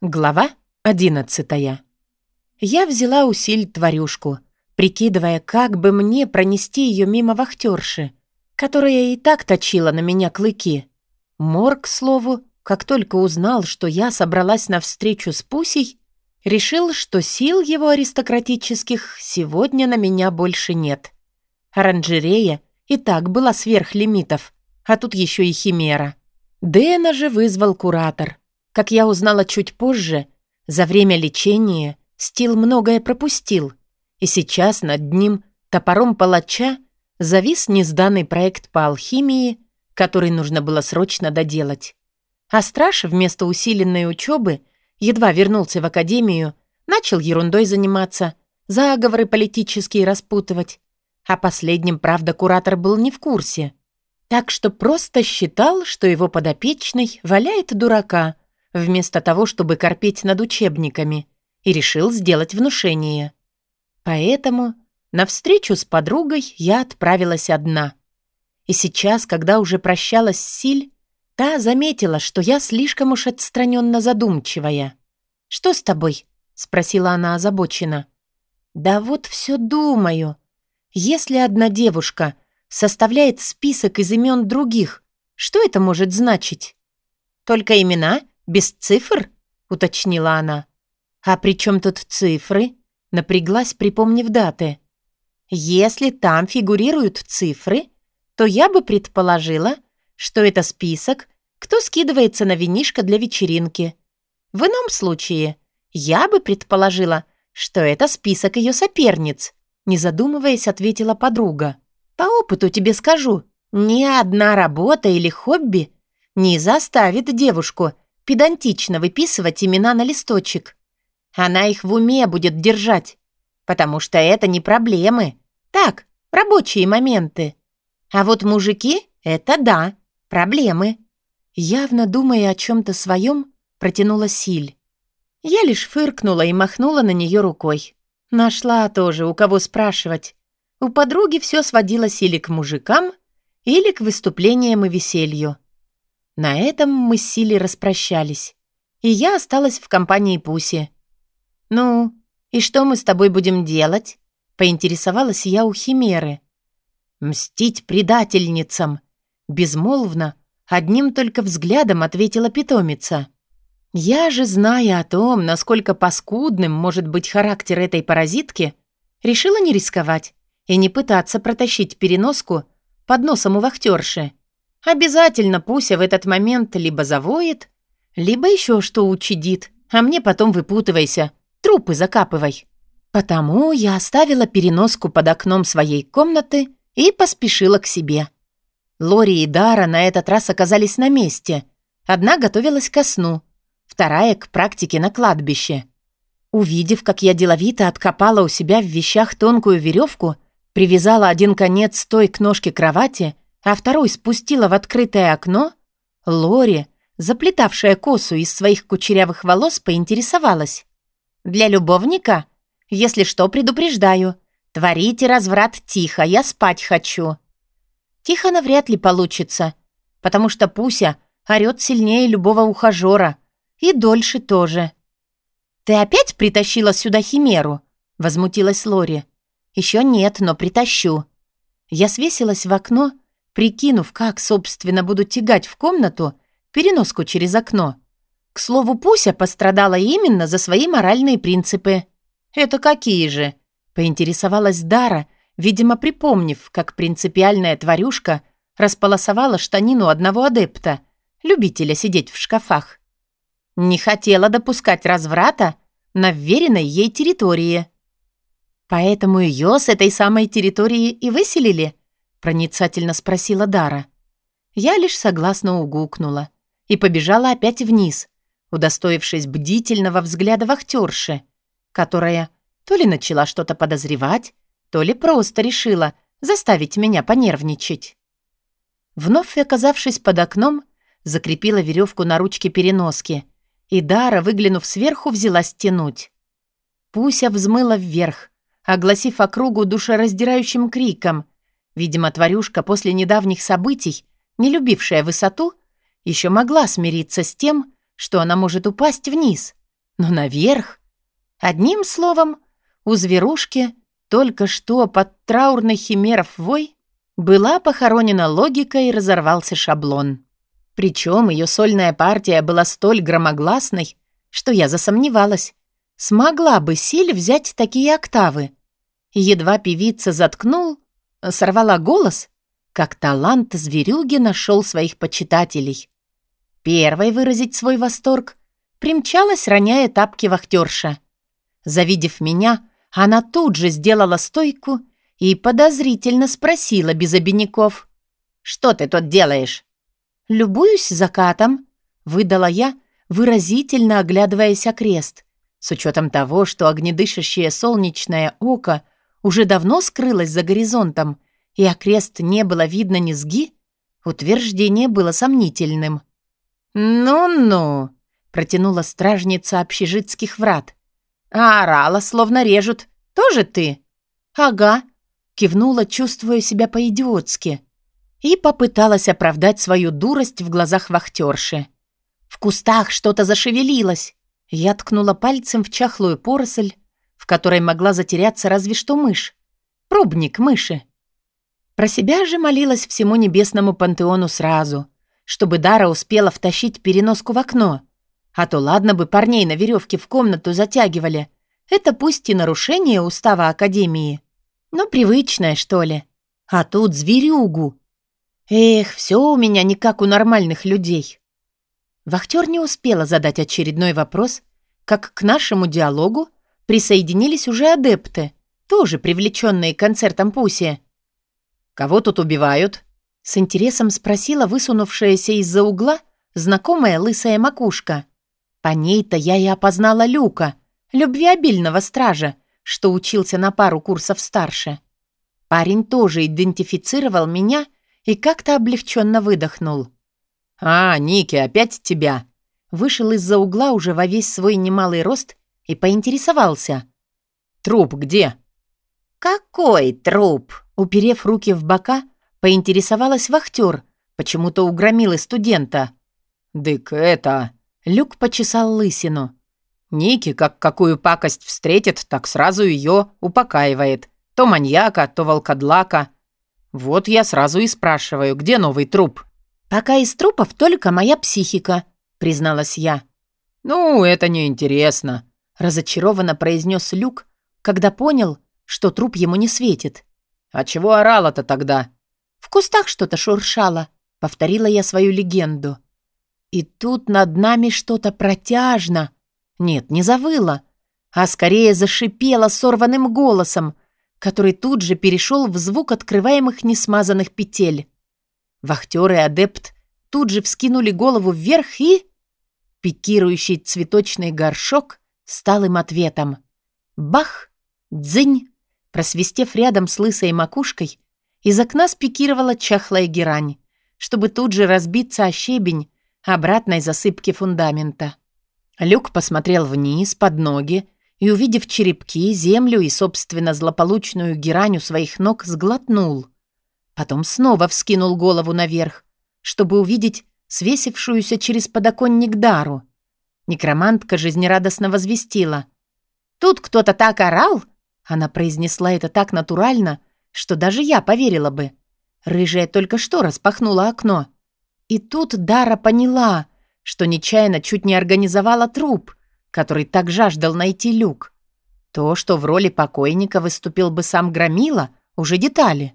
Глава одиннадцатая. Я взяла усиль тварюшку, прикидывая, как бы мне пронести ее мимо вахтерши, которая и так точила на меня клыки. Мор, к слову, как только узнал, что я собралась на встречу с Пусей, решил, что сил его аристократических сегодня на меня больше нет. Оранжерея и так была сверх лимитов, а тут еще и химера. Дэна же вызвал куратор — как я узнала чуть позже, за время лечения Стил многое пропустил, и сейчас над ним топором палача завис незданный проект по алхимии, который нужно было срочно доделать. А страж вместо усиленной учебы едва вернулся в академию, начал ерундой заниматься, заговоры политические распутывать. А последним, правда, куратор был не в курсе. Так что просто считал, что его подопечный валяет дурака — вместо того, чтобы корпеть над учебниками, и решил сделать внушение. Поэтому на встречу с подругой я отправилась одна. И сейчас, когда уже прощалась с Силь, та заметила, что я слишком уж отстраненно задумчивая. «Что с тобой?» — спросила она озабоченно. «Да вот все думаю. Если одна девушка составляет список из имен других, что это может значить? Только имена без цифр?» — уточнила она. «А при чем тут цифры?» — напряглась, припомнив даты. «Если там фигурируют цифры, то я бы предположила, что это список, кто скидывается на винишко для вечеринки. В ином случае я бы предположила, что это список ее соперниц», не задумываясь, ответила подруга. «По опыту тебе скажу, ни одна работа или хобби не заставит девушку педантично выписывать имена на листочек. Она их в уме будет держать, потому что это не проблемы. Так, рабочие моменты. А вот мужики — это да, проблемы. Явно думая о чем-то своем, протянула Силь. Я лишь фыркнула и махнула на нее рукой. Нашла тоже, у кого спрашивать. У подруги все сводилось или к мужикам, или к выступлениям и веселью. На этом мы с Силей распрощались, и я осталась в компании Пуси. «Ну, и что мы с тобой будем делать?» — поинтересовалась я у Химеры. «Мстить предательницам!» — безмолвно, одним только взглядом ответила питомица. Я же, зная о том, насколько паскудным может быть характер этой паразитки, решила не рисковать и не пытаться протащить переноску под носом у вахтерши. Обязательно Пуся в этот момент либо завоет, либо еще что учидит, а мне потом выпутывайся, трупы закапывай. Потому я оставила переноску под окном своей комнаты и поспешила к себе. Лори и Дара на этот раз оказались на месте. Одна готовилась ко сну, вторая — к практике на кладбище. Увидев, как я деловито откопала у себя в вещах тонкую веревку, привязала один конец той к ножке кровати — а второй спустила в открытое окно, Лори, заплетавшая косу из своих кучерявых волос, поинтересовалась. «Для любовника? Если что, предупреждаю. Творите разврат тихо, я спать хочу». Тихо навряд ли получится, потому что Пуся орёт сильнее любого ухажера, и дольше тоже. «Ты опять притащила сюда химеру?» — возмутилась Лори. «Еще нет, но притащу». Я свесилась в окно прикинув, как, собственно, буду тягать в комнату переноску через окно. К слову, Пуся пострадала именно за свои моральные принципы. «Это какие же?» — поинтересовалась Дара, видимо, припомнив, как принципиальная тварюшка располосовала штанину одного адепта, любителя сидеть в шкафах. Не хотела допускать разврата на вверенной ей территории. Поэтому ее с этой самой территории и выселили —— проницательно спросила Дара. Я лишь согласно угукнула и побежала опять вниз, удостоившись бдительного взгляда вахтерши, которая то ли начала что-то подозревать, то ли просто решила заставить меня понервничать. Вновь оказавшись под окном, закрепила веревку на ручке переноски, и Дара, выглянув сверху, взялась тянуть. Пуся взмыла вверх, огласив округу душераздирающим криком — Видимо, тварюшка после недавних событий, не любившая высоту, еще могла смириться с тем, что она может упасть вниз, Но наверх... Одним словом, у зверушки только что под траурный химеров вой была похоронена логика и разорвался шаблон. Причем ее сольная партия была столь громогласной, что я засомневалась, смогла бы Силь взять такие октавы. Едва певица заткнул, сорвала голос, как талант зверюги нашел своих почитателей. Первой выразить свой восторг примчалась, роняя тапки вахтерша. Завидев меня, она тут же сделала стойку и подозрительно спросила без обиняков. «Что ты тут делаешь?» «Любуюсь закатом», — выдала я, выразительно оглядываясь окрест, с учетом того, что огнедышащее солнечное око уже давно скрылось за горизонтом, и окрест не было видно низги, утверждение было сомнительным. «Ну-ну», — протянула стражница общежитских врат. «А орала, словно режут. Тоже ты?» «Ага», — кивнула, чувствуя себя по-идиотски, и попыталась оправдать свою дурость в глазах вахтерши. В кустах что-то зашевелилось. Я ткнула пальцем в чахлую поросль, которой могла затеряться разве что мышь. Пробник мыши. Про себя же молилась всему небесному пантеону сразу, чтобы Дара успела втащить переноску в окно. А то ладно бы парней на веревке в комнату затягивали. Это пусть и нарушение устава Академии, но привычное, что ли. А тут зверюгу. Эх, все у меня не как у нормальных людей. Вахтер не успела задать очередной вопрос, как к нашему диалогу присоединились уже адепты, тоже привлеченные концертом Пуси. «Кого тут убивают?» — с интересом спросила высунувшаяся из-за угла знакомая лысая макушка. По ней-то я и опознала Люка, любвеобильного стража, что учился на пару курсов старше. Парень тоже идентифицировал меня и как-то облегченно выдохнул. «А, Ники, опять тебя!» Вышел из-за угла уже во весь свой немалый рост и поинтересовался. «Труп где?» «Какой труп?» Уперев руки в бока, поинтересовалась вахтер, почему-то угромил и студента. «Дык это...» Люк почесал лысину. Ники, как какую пакость встретит, так сразу ее упокаивает. То маньяка, то волкодлака. Вот я сразу и спрашиваю, где новый труп?» «Пока из трупов только моя психика», — призналась я. «Ну, это неинтересно», — разочарованно произнес Люк, когда понял, что труп ему не светит. «А чего орала-то тогда?» «В кустах что-то шуршало», — повторила я свою легенду. И тут над нами что-то протяжно. Нет, не завыло, а скорее зашипело сорванным голосом, который тут же перешел в звук открываемых несмазанных петель. Вахтер и адепт тут же вскинули голову вверх и... Пикирующий цветочный горшок стал им ответом. Бах! Дзынь! Просвистев рядом с лысой макушкой, из окна спикировала чахлая герань, чтобы тут же разбиться о щебень обратной засыпки фундамента. Люк посмотрел вниз, под ноги, и, увидев черепки, землю и, собственно, злополучную герань у своих ног, сглотнул — Потом снова вскинул голову наверх, чтобы увидеть свесившуюся через подоконник Дару. Некромантка жизнерадостно возвестила. «Тут кто-то так орал!» Она произнесла это так натурально, что даже я поверила бы. Рыжая только что распахнула окно. И тут Дара поняла, что нечаянно чуть не организовала труп, который так жаждал найти люк. То, что в роли покойника выступил бы сам Громила, уже детали.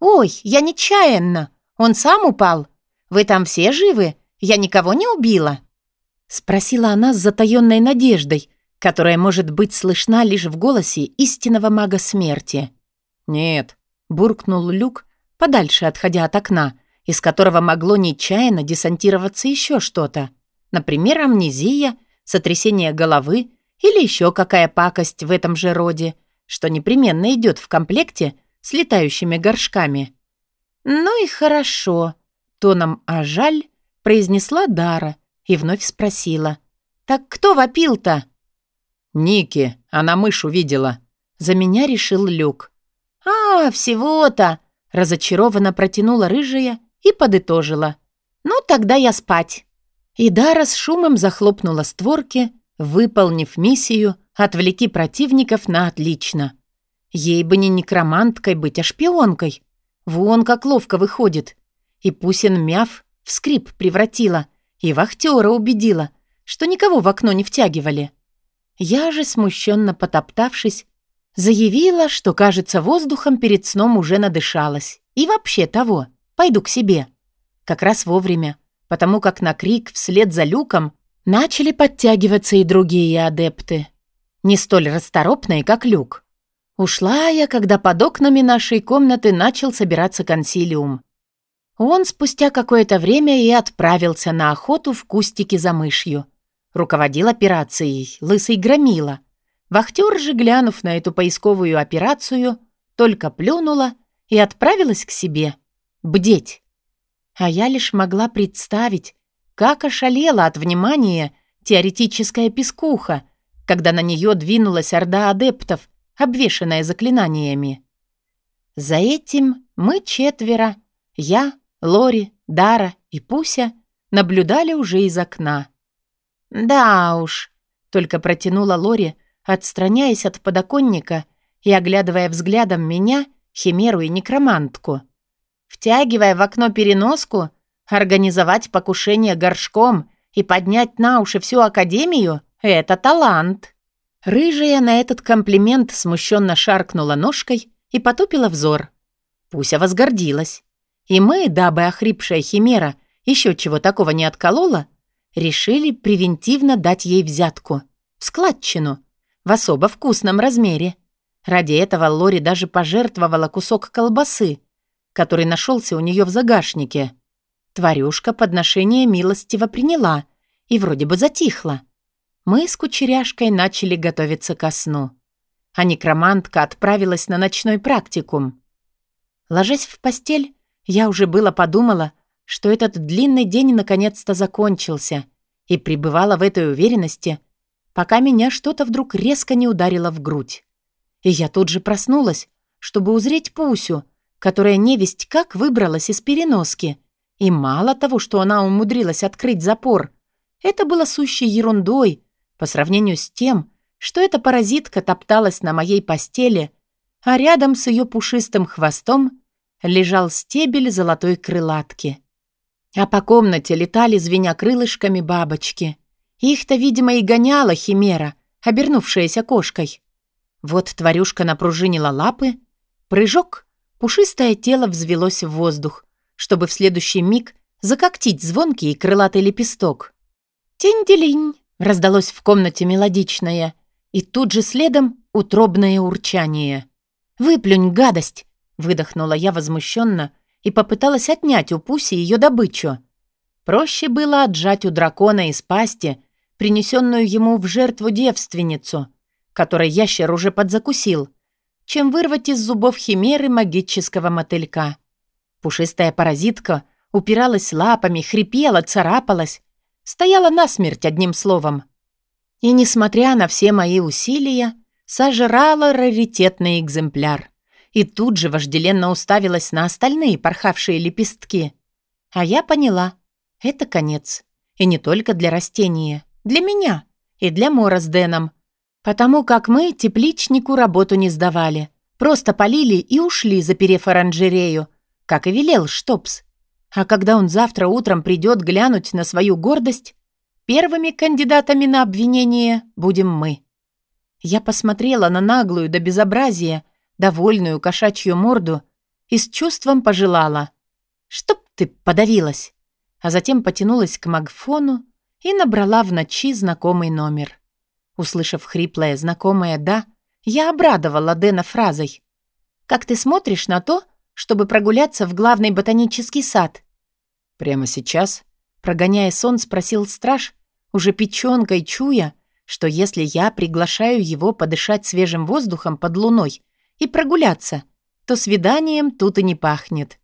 «Ой, я нечаянно! Он сам упал! Вы там все живы? Я никого не убила?» Спросила она с затаённой надеждой, которая может быть слышна лишь в голосе истинного мага смерти. «Нет», — буркнул Люк, подальше отходя от окна, из которого могло нечаянно десантироваться еще что-то. Например, амнезия, сотрясение головы или еще какая пакость в этом же роде, что непременно идет в комплекте — с летающими горшками. «Ну и хорошо», — тоном «а жаль» произнесла Дара и вновь спросила. «Так кто вопил-то?» «Ники, она мышь увидела». За меня решил Люк. «А, всего-то!» — разочарованно протянула рыжая и подытожила. «Ну, тогда я спать». И Дара с шумом захлопнула створки, Выполнив миссию, отвлеки противников на отлично. Ей бы не некроманткой быть, а шпионкой. Вон как ловко выходит. И Пусин мяв в скрип превратила, и вахтера убедила, что никого в окно не втягивали. Я же, смущенно потоптавшись, заявила, что, кажется, воздухом перед сном уже надышалась. И вообще того, пойду к себе. Как раз вовремя, потому как на крик вслед за люком начали подтягиваться и другие адепты. Не столь расторопные, как люк. Ушла я, когда под окнами нашей комнаты начал собираться консилиум. Он спустя какое-то время и отправился на охоту в кустики за мышью. Руководил операцией лысый громила. Вахтер же, глянув на эту поисковую операцию, только плюнула и отправилась к себе. Бдеть. А я лишь могла представить, как ошалела от внимания теоретическая пескуха, когда на нее двинулась орда адептов, обвешанная заклинаниями. За этим мы четверо, я, Лори, Дара и Пуся, наблюдали уже из окна. «Да уж», — только протянула Лори, отстраняясь от подоконника и оглядывая взглядом меня, химеру и некромантку. Втягивая в окно переноску, организовать покушение горшком и поднять на уши всю Академию — это талант. Рыжая на этот комплимент смущенно шаркнула ножкой и потупила взор. Пуся возгордилась. И мы, дабы охрипшая химера еще чего такого не отколола, решили превентивно дать ей взятку. В складчину. В особо вкусном размере. Ради этого Лори даже пожертвовала кусок колбасы, который нашелся у нее в загашнике. Тварюшка подношение милостиво приняла и вроде бы затихла. Мы с кучеряшкой начали готовиться ко сну. А некромантка отправилась на ночной практикум. Ложась в постель, я уже было подумала, что этот длинный день наконец-то закончился, и пребывала в этой уверенности, пока меня что-то вдруг резко не ударило в грудь. И я тут же проснулась, чтобы узреть Пусю, которая невесть как выбралась из переноски. И мало того, что она умудрилась открыть запор, это было сущей ерундой по сравнению с тем, что эта паразитка топталась на моей постели, а рядом с ее пушистым хвостом лежал стебель золотой крылатки. А по комнате летали, звеня крылышками, бабочки. Их-то, видимо, и гоняла химера, обернувшаяся кошкой. Вот тварюшка напружинила лапы, прыжок, пушистое тело взвелось в воздух, чтобы в следующий миг закоктить звонкий крылатый лепесток. «Тинь-делинь!» — раздалось в комнате мелодичное, и тут же следом утробное урчание. «Выплюнь, гадость!» Выдохнула я возмущенно и попыталась отнять у Пуси ее добычу. Проще было отжать у дракона из пасти принесенную ему в жертву девственницу, которой ящер уже подзакусил, чем вырвать из зубов химеры магического мотылька. Пушистая паразитка упиралась лапами, хрипела, царапалась, стояла насмерть одним словом. И, несмотря на все мои усилия, сожрала раритетный экземпляр и тут же вожделенно уставилась на остальные порхавшие лепестки. А я поняла, это конец. И не только для растения, для меня и для Мора с Дэном. Потому как мы тепличнику работу не сдавали. Просто полили и ушли, заперев оранжерею, как и велел Штопс. А когда он завтра утром придет глянуть на свою гордость, первыми кандидатами на обвинение будем мы. Я посмотрела на наглую до безобразия довольную кошачью морду и с чувством пожелала «Чтоб ты подавилась!» а затем потянулась к магфону и набрала в ночи знакомый номер. Услышав хриплое знакомое «да», я обрадовала Дэна фразой «Как ты смотришь на то, чтобы прогуляться в главный ботанический сад?» «Прямо сейчас?» Прогоняя сон, спросил страж, уже печенкой чуя, что если я приглашаю его подышать свежим воздухом под луной, и прогуляться, то свиданием тут и не пахнет.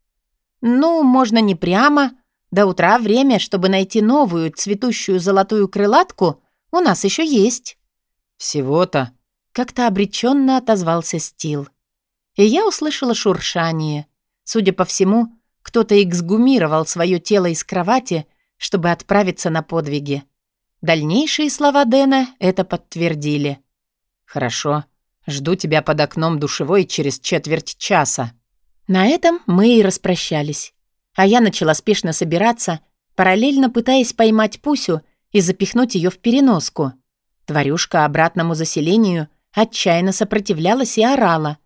Ну, можно не прямо. До утра время, чтобы найти новую цветущую золотую крылатку, у нас еще есть. Всего-то. Как-то обреченно отозвался Стил. И я услышала шуршание. Судя по всему, кто-то эксгумировал свое тело из кровати, чтобы отправиться на подвиги. Дальнейшие слова Дэна это подтвердили. «Хорошо. Жду тебя под окном душевой через четверть часа». На этом мы и распрощались. А я начала спешно собираться, параллельно пытаясь поймать Пусю и запихнуть ее в переноску. Тварюшка обратному заселению отчаянно сопротивлялась и орала.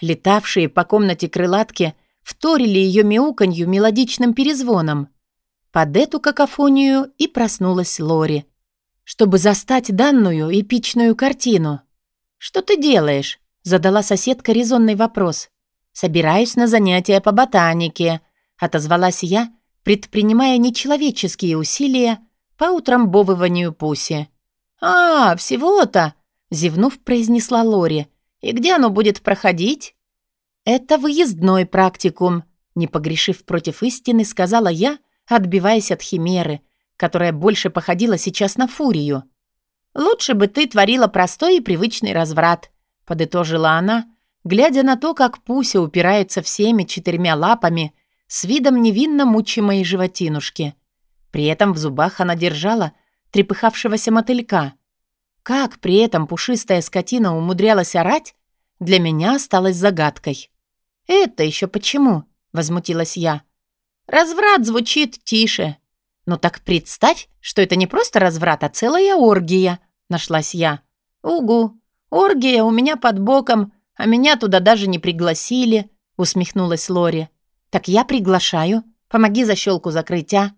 Летавшие по комнате крылатки вторили ее мяуканью мелодичным перезвоном. Под эту какофонию и проснулась Лори, чтобы застать данную эпичную картину. «Что ты делаешь?» — задала соседка резонный вопрос. «Собираюсь на занятия по ботанике», — отозвалась я, предпринимая нечеловеческие усилия по утрамбовыванию пуси. «А, всего-то!» — зевнув, произнесла Лори. «И где оно будет проходить?» «Это выездной практикум», — не погрешив против истины, сказала я, отбиваясь от химеры, которая больше походила сейчас на фурию. «Лучше бы ты творила простой и привычный разврат», — подытожила она, глядя на то, как Пуся упирается всеми четырьмя лапами с видом невинно мучимой животинушки. При этом в зубах она держала трепыхавшегося мотылька. Как при этом пушистая скотина умудрялась орать, для меня осталось загадкой. «Это еще почему?» — возмутилась я. «Разврат звучит тише», «Ну так представь, что это не просто разврат, а целая оргия», — нашлась я. «Угу, оргия у меня под боком, а меня туда даже не пригласили», — усмехнулась Лори. «Так я приглашаю. Помоги защелку закрыть, а?»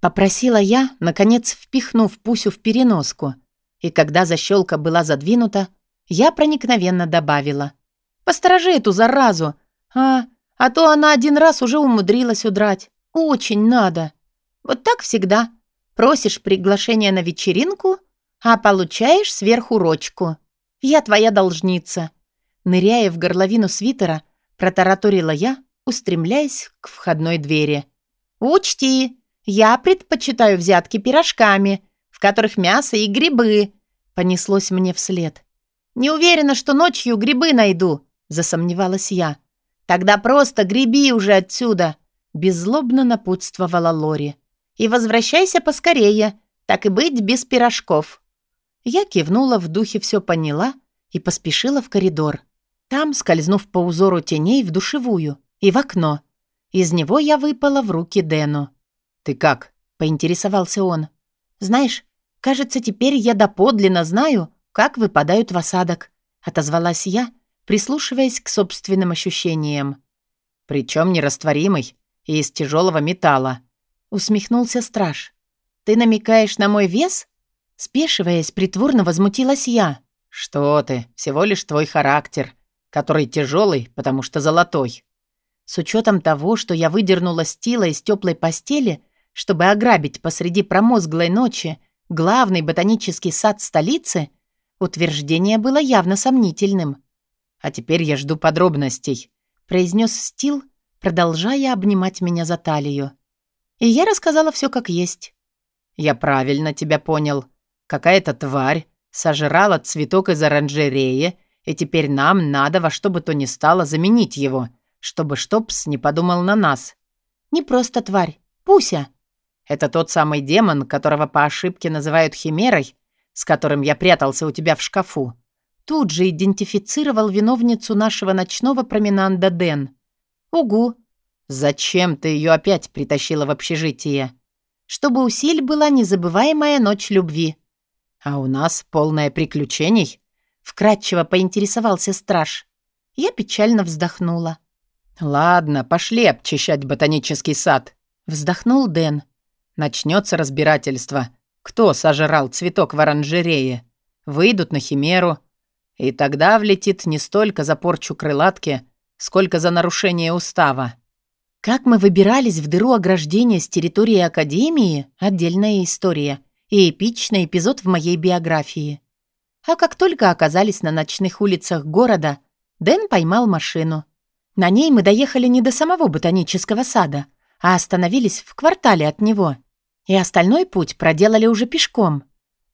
Попросила я, наконец впихнув Пусю в переноску. И когда защелка была задвинута, я проникновенно добавила. «Посторожи эту заразу! А, а то она один раз уже умудрилась удрать. Очень надо!» Вот так всегда. Просишь приглашение на вечеринку, а получаешь сверхурочку. Я твоя должница. Ныряя в горловину свитера, протараторила я, устремляясь к входной двери. «Учти, я предпочитаю взятки пирожками, в которых мясо и грибы», — понеслось мне вслед. «Не уверена, что ночью грибы найду», — засомневалась я. «Тогда просто греби уже отсюда», — беззлобно напутствовала Лори. И возвращайся поскорее, так и быть без пирожков». Я кивнула, в духе все поняла и поспешила в коридор. Там, скользнув по узору теней, в душевую и в окно. Из него я выпала в руки Дэну. «Ты как?» — поинтересовался он. «Знаешь, кажется, теперь я доподлинно знаю, как выпадают в осадок», — отозвалась я, прислушиваясь к собственным ощущениям. «Причем нерастворимый и из тяжелого металла», усмехнулся страж. «Ты намекаешь на мой вес?» Спешиваясь, притворно возмутилась я. «Что ты? Всего лишь твой характер, который тяжелый, потому что золотой». С учетом того, что я выдернула Стила из теплой постели, чтобы ограбить посреди промозглой ночи главный ботанический сад столицы, утверждение было явно сомнительным. «А теперь я жду подробностей», — произнес Стил, продолжая обнимать меня за талию. И я рассказала все как есть. «Я правильно тебя понял. Какая-то тварь сожрала цветок из оранжереи, и теперь нам надо во что бы то ни стало заменить его, чтобы Штопс не подумал на нас». «Не просто тварь. Пуся». «Это тот самый демон, которого по ошибке называют Химерой, с которым я прятался у тебя в шкафу». Тут же идентифицировал виновницу нашего ночного променанда Дэн. «Угу», «Зачем ты ее опять притащила в общежитие?» «Чтобы у Силь была незабываемая ночь любви». «А у нас полное приключений?» Вкратчиво поинтересовался страж. Я печально вздохнула. «Ладно, пошли обчищать ботанический сад», — вздохнул Дэн. «Начнется разбирательство. Кто сожрал цветок в оранжерее? Выйдут на химеру. И тогда влетит не столько за порчу крылатки, сколько за нарушение устава». Как мы выбирались в дыру ограждения с территории Академии — отдельная история и эпичный эпизод в моей биографии. А как только оказались на ночных улицах города, Дэн поймал машину. На ней мы доехали не до самого ботанического сада, а остановились в квартале от него. И остальной путь проделали уже пешком.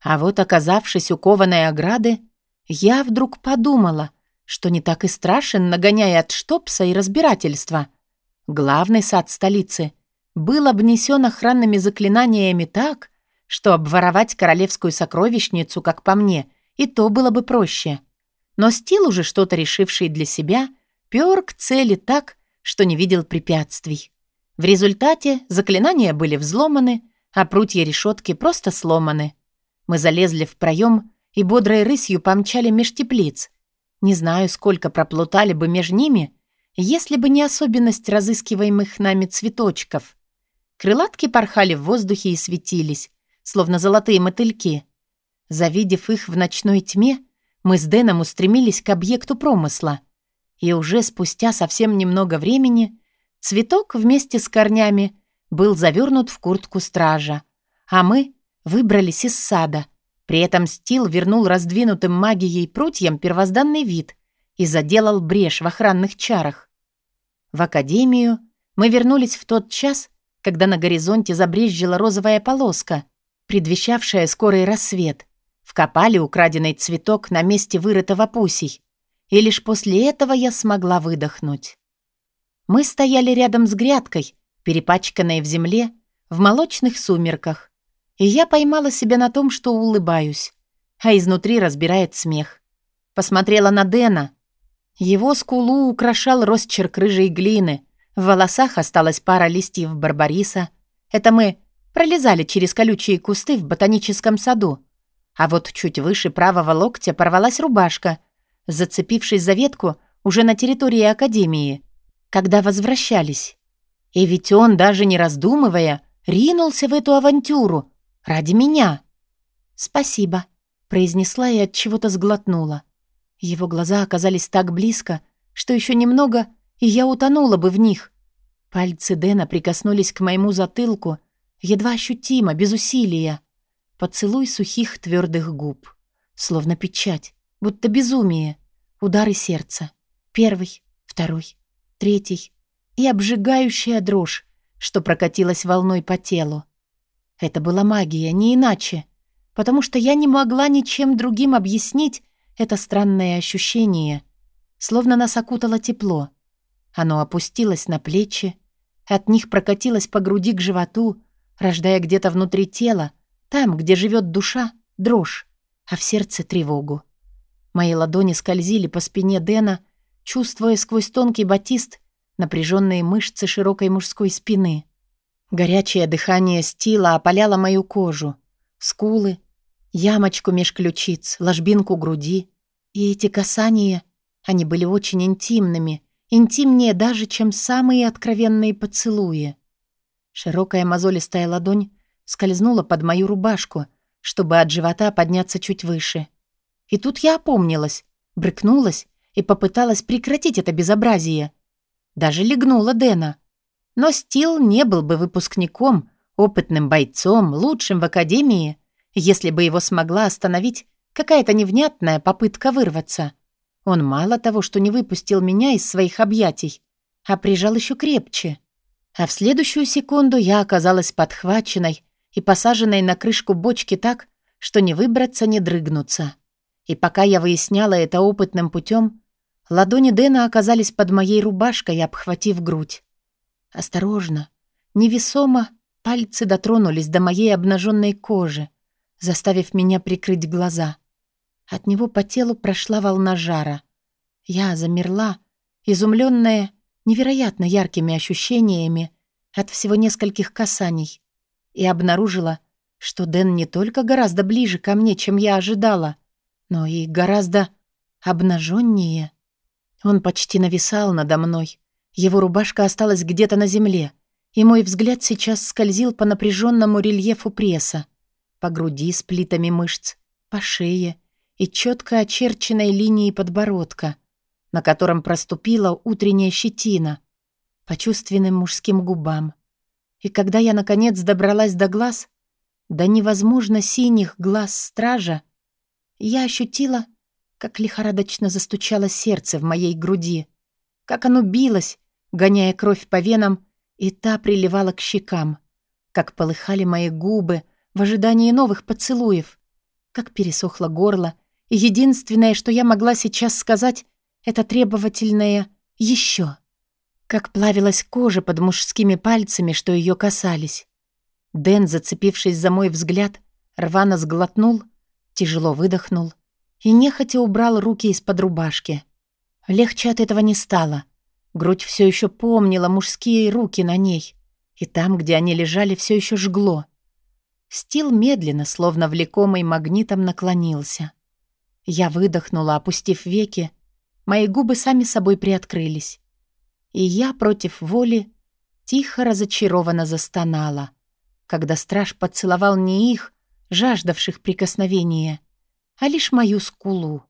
А вот оказавшись у кованой ограды, я вдруг подумала, что не так и страшен, нагоняя от штопса и разбирательства — Главный сад столицы был обнесен охранными заклинаниями так, что обворовать королевскую сокровищницу, как по мне, и то было бы проще. Но Стил, уже что-то решивший для себя, пёр к цели так, что не видел препятствий. В результате заклинания были взломаны, а прутья решетки просто сломаны. Мы залезли в проем и бодрой рысью помчали меж теплиц. Не знаю, сколько проплутали бы между ними, если бы не особенность разыскиваемых нами цветочков. Крылатки порхали в воздухе и светились, словно золотые мотыльки. Завидев их в ночной тьме, мы с Дэном устремились к объекту промысла. И уже спустя совсем немного времени цветок вместе с корнями был завернут в куртку стража, а мы выбрались из сада. При этом Стил вернул раздвинутым магией прутьям первозданный вид и заделал брешь в охранных чарах. В академию мы вернулись в тот час, когда на горизонте забрезжила розовая полоска, предвещавшая скорый рассвет. Вкопали украденный цветок на месте вырытого пусей, и лишь после этого я смогла выдохнуть. Мы стояли рядом с грядкой, перепачканной в земле, в молочных сумерках, и я поймала себя на том, что улыбаюсь, а изнутри разбирает смех. Посмотрела на Дэна. Его скулу украшал росчерк рыжей глины, в волосах осталась пара листьев барбариса. Это мы пролезали через колючие кусты в ботаническом саду. А вот чуть выше правого локтя порвалась рубашка, зацепившись за ветку уже на территории Академии, когда возвращались. И ведь он, даже не раздумывая, ринулся в эту авантюру ради меня. «Спасибо», — произнесла и от чего-то сглотнула. Его глаза оказались так близко, что еще немного, и я утонула бы в них. Пальцы Дэна прикоснулись к моему затылку, едва ощутимо, без усилия. Поцелуй сухих твердых губ. Словно печать, будто безумие. Удары сердца. Первый, второй, третий. И обжигающая дрожь, что прокатилась волной по телу. Это была магия, не иначе. Потому что я не могла ничем другим объяснить это странное ощущение. Словно нас окутало тепло. Оно опустилось на плечи, от них прокатилось по груди к животу, рождая где-то внутри тела, там, где живет душа, дрожь, а в сердце тревогу. Мои ладони скользили по спине Дэна, чувствуя сквозь тонкий батист напряженные мышцы широкой мужской спины. Горячее дыхание стила опаляло мою кожу, скулы, ямочку меж ключиц, ложбинку груди. И эти касания, они были очень интимными, интимнее даже, чем самые откровенные поцелуи. Широкая мозолистая ладонь скользнула под мою рубашку, чтобы от живота подняться чуть выше. И тут я опомнилась, брыкнулась и попыталась прекратить это безобразие. Даже легнула Дэна. Но Стил не был бы выпускником, опытным бойцом, лучшим в академии, если бы его смогла остановить какая-то невнятная попытка вырваться. Он мало того, что не выпустил меня из своих объятий, а прижал еще крепче. А в следующую секунду я оказалась подхваченной и посаженной на крышку бочки так, что не выбраться, не дрыгнуться. И пока я выясняла это опытным путем, ладони Дэна оказались под моей рубашкой, обхватив грудь. Осторожно, невесомо, пальцы дотронулись до моей обнаженной кожи, заставив меня прикрыть глаза. От него по телу прошла волна жара. Я замерла, изумленная невероятно яркими ощущениями от всего нескольких касаний и обнаружила, что Дэн не только гораздо ближе ко мне, чем я ожидала, но и гораздо обнаженнее. Он почти нависал надо мной. Его рубашка осталась где-то на земле, и мой взгляд сейчас скользил по напряженному рельефу пресса, по груди с плитами мышц, по шее и четко очерченной линии подбородка, на котором проступила утренняя щетина, по чувственным мужским губам, и когда я, наконец, добралась до глаз, до невозможно синих глаз стража, я ощутила, как лихорадочно застучало сердце в моей груди, как оно билось, гоняя кровь по венам, и та приливала к щекам, как полыхали мои губы в ожидании новых поцелуев, как пересохло горло, и единственное, что я могла сейчас сказать, это требовательное «еще» как плавилась кожа под мужскими пальцами, что ее касались. Дэн, зацепившись за мой взгляд, рвано сглотнул, тяжело выдохнул и нехотя убрал руки из-под рубашки. Легче от этого не стало. Грудь все еще помнила мужские руки на ней, и там, где они лежали, все еще жгло. Стил медленно, словно влекомый магнитом, наклонился. Я выдохнула, опустив веки. Мои губы сами собой приоткрылись. И я против воли тихо разочарованно застонала, когда страж поцеловал не их, жаждавших прикосновения, а лишь мою скулу.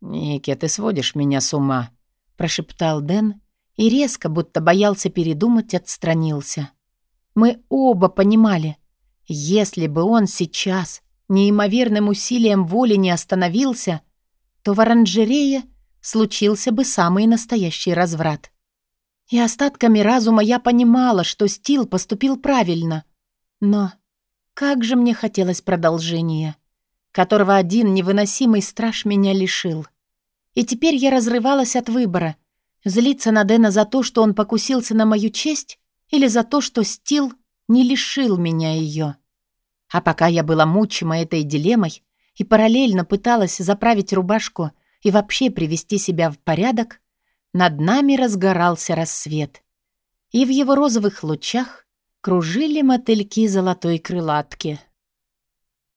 «Ники, ты сводишь меня с ума», — прошептал Дэн и резко, будто боялся передумать, отстранился. Мы оба понимали, если бы он сейчас неимоверным усилием воли не остановился, то в оранжерее случился бы самый настоящий разврат. И остатками разума я понимала, что Стил поступил правильно. Но как же мне хотелось продолжения, которого один невыносимый страж меня лишил. И теперь я разрывалась от выбора — злиться на Дэна за то, что он покусился на мою честь, или за то, что Стил не лишил меня ее. А пока я была мучима этой дилеммой и параллельно пыталась заправить рубашку и вообще привести себя в порядок, над нами разгорался рассвет. И в его розовых лучах кружили мотыльки золотой крылатки —